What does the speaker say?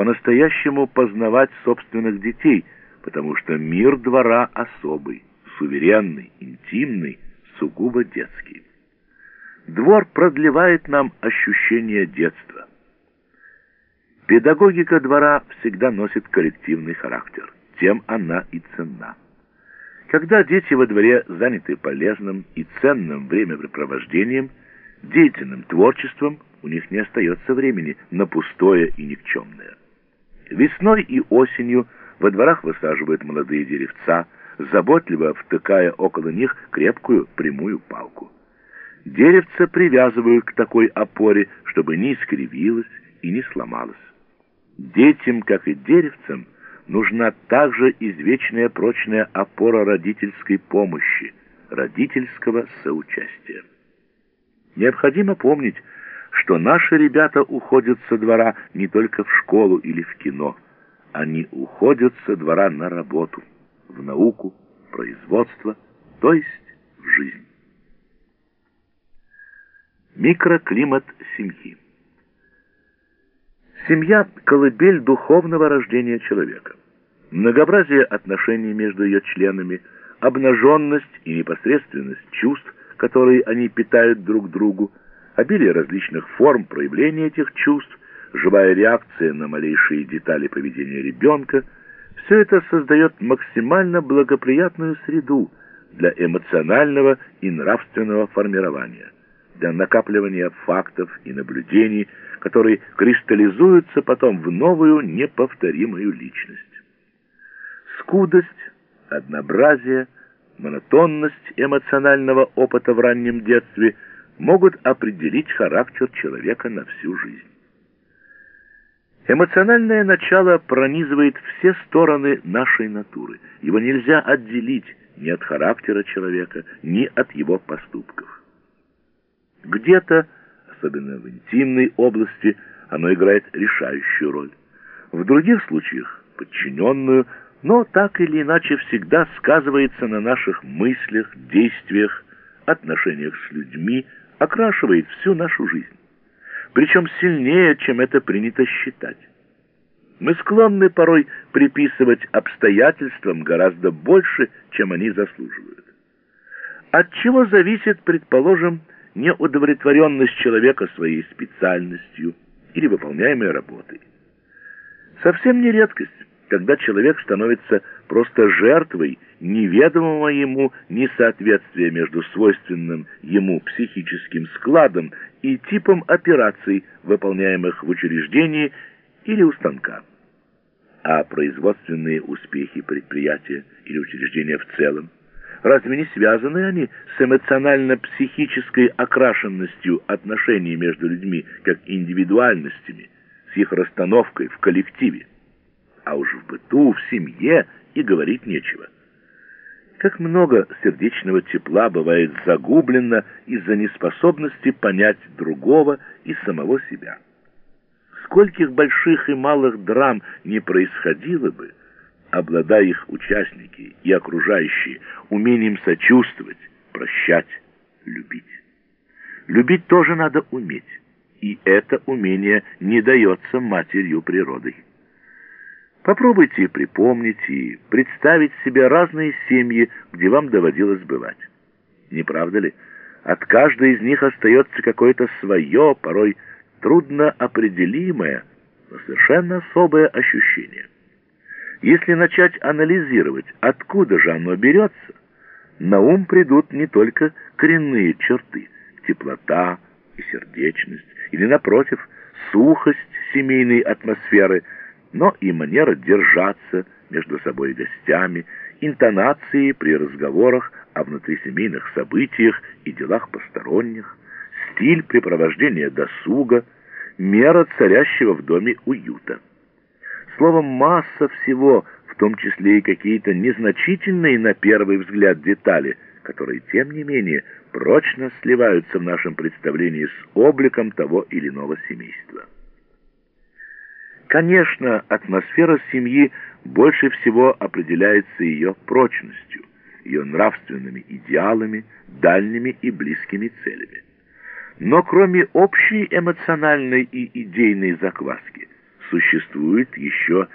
по-настоящему познавать собственных детей, потому что мир двора особый, суверенный, интимный, сугубо детский. Двор продлевает нам ощущение детства. Педагогика двора всегда носит коллективный характер, тем она и ценна. Когда дети во дворе заняты полезным и ценным времяпрепровождением, деятельным творчеством, у них не остается времени на пустое и никчемное. Весной и осенью во дворах высаживают молодые деревца, заботливо втыкая около них крепкую прямую палку. Деревце привязывают к такой опоре, чтобы не искривилось и не сломалось. Детям, как и деревцам, нужна также извечная прочная опора родительской помощи, родительского соучастия. Необходимо помнить, что наши ребята уходят со двора не только в школу или в кино. Они уходят со двора на работу, в науку, производство, то есть в жизнь. Микроклимат семьи. Семья – колыбель духовного рождения человека. Многообразие отношений между ее членами, обнаженность и непосредственность чувств, которые они питают друг другу, обилие различных форм проявления этих чувств, живая реакция на малейшие детали поведения ребенка – все это создает максимально благоприятную среду для эмоционального и нравственного формирования, для накапливания фактов и наблюдений, которые кристаллизуются потом в новую неповторимую личность. Скудость, однообразие, монотонность эмоционального опыта в раннем детстве могут определить характер человека на всю жизнь. Эмоциональное начало пронизывает все стороны нашей натуры. Его нельзя отделить ни от характера человека, ни от его поступков. Где-то, особенно в интимной области, оно играет решающую роль. В других случаях – подчиненную, но так или иначе всегда сказывается на наших мыслях, действиях, отношениях с людьми, окрашивает всю нашу жизнь причем сильнее, чем это принято считать. Мы склонны порой приписывать обстоятельствам гораздо больше, чем они заслуживают. От чего зависит, предположим, неудовлетворенность человека своей специальностью или выполняемой работой? Совсем не редкость когда человек становится просто жертвой неведомого ему несоответствия между свойственным ему психическим складом и типом операций, выполняемых в учреждении или у станка. А производственные успехи предприятия или учреждения в целом, разве не связаны они с эмоционально-психической окрашенностью отношений между людьми как индивидуальностями, с их расстановкой в коллективе? А уж в быту, в семье и говорить нечего. Как много сердечного тепла бывает загублено из-за неспособности понять другого и самого себя. Скольких больших и малых драм не происходило бы, обладая их участники и окружающие умением сочувствовать, прощать, любить. Любить тоже надо уметь, и это умение не дается матерью природой. Попробуйте припомнить и представить себе разные семьи, где вам доводилось бывать. Не правда ли? От каждой из них остается какое-то свое, порой трудно определимое, но совершенно особое ощущение. Если начать анализировать, откуда же оно берется, на ум придут не только коренные черты, теплота и сердечность, или, напротив, сухость семейной атмосферы – но и манера держаться между собой гостями, интонации при разговорах о внутрисемейных событиях и делах посторонних, стиль препровождения досуга, мера царящего в доме уюта. Словом, масса всего, в том числе и какие-то незначительные на первый взгляд детали, которые, тем не менее, прочно сливаются в нашем представлении с обликом того или иного семейства. Конечно, атмосфера семьи больше всего определяется ее прочностью, ее нравственными идеалами, дальними и близкими целями. Но кроме общей эмоциональной и идейной закваски, существует еще